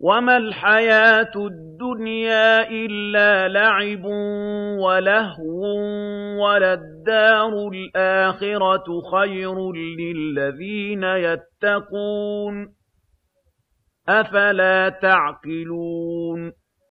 وَمَا الْحَيَاةُ الدُّنْيَا إِلَّا لَعِبٌ وَلَهْوٌ ۖ وَلَلدَّارُ الْآخِرَةُ خَيْرٌ لِّلَّذِينَ يَتَّقُونَ ۗ أَفَلَا تَعْقِلُونَ